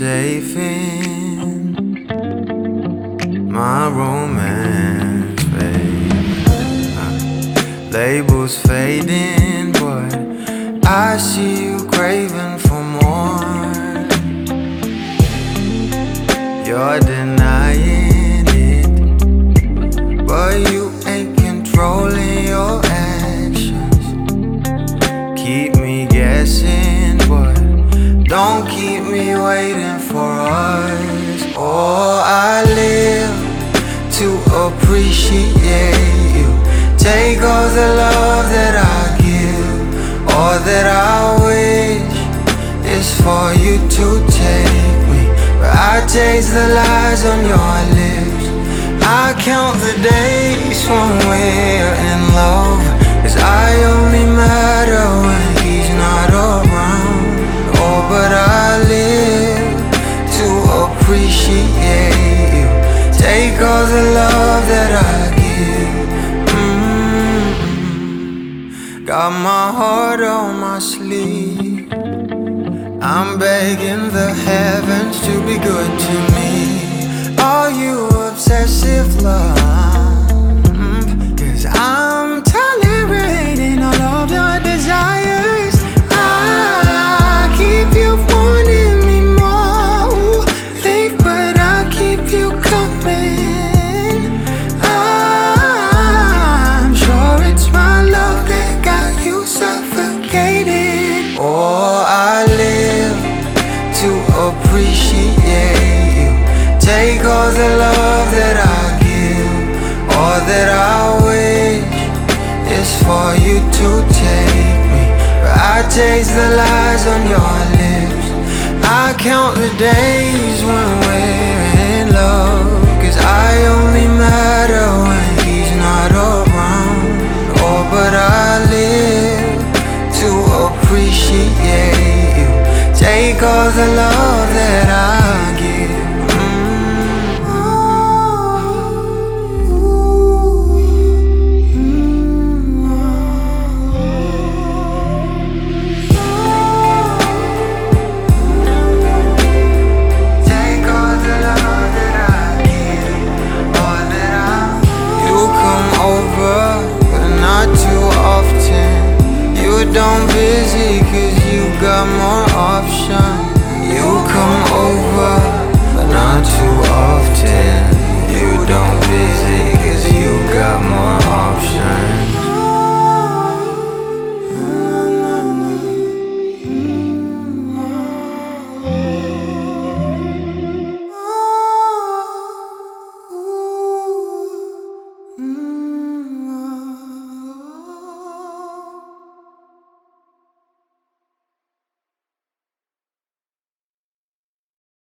safe in my romance phase. Uh, labels fading, but I see you craving for more. You're denying it, but you ain't controlling your actions. Keep me guessing, but don't keep me waiting for us. Oh, I live to appreciate you. Take all the love that I give, all that I wish is for you to take me. But I taste the lies on your lips. I count the days when we're in love. Cause I that I give. mm Got my heart on my sleeve. I'm begging the heavens to be good to me. Are you obsessive love? Take all the love that I give, all that I wish is for you to take me. But I taste the lies on your lips. I count the days when we're in love. Cause I only matter when he's not around. Oh, but I live to appreciate you. Take all the love that I you